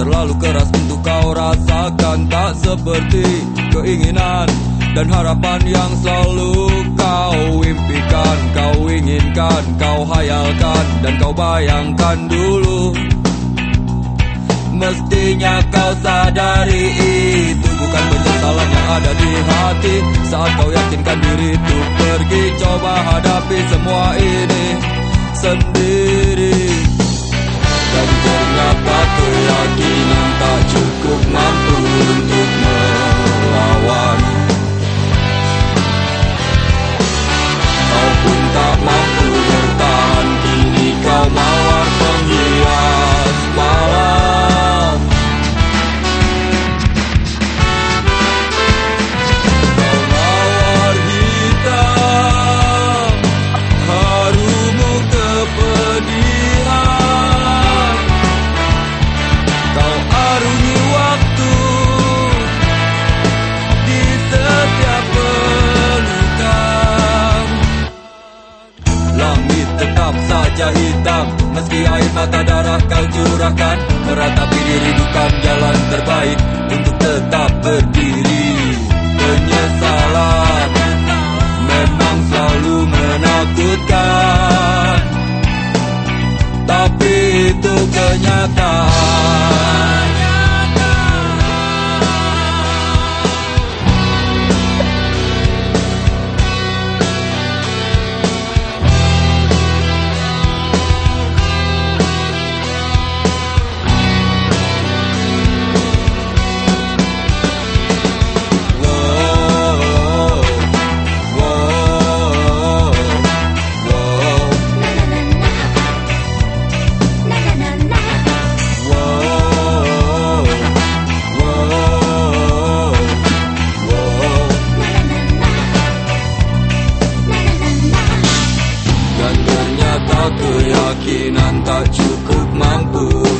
Terlalu keras untuk kau rasakan Tak seperti keinginan dan harapan yang selalu kau impikan. Kau inginkan, kau hayalkan dan kau bayangkan dulu. Mestinya kau sadari itu bukan penyesalan yang ada di hati. Saat kau yakinkan diri itu pergi Coba hadapi semua ini sendiri. Meski air mata darah kau curahkan Meratapi diri bukan jalan terbaik Untuk tetap berdiri keyakinan tak cukup mampu.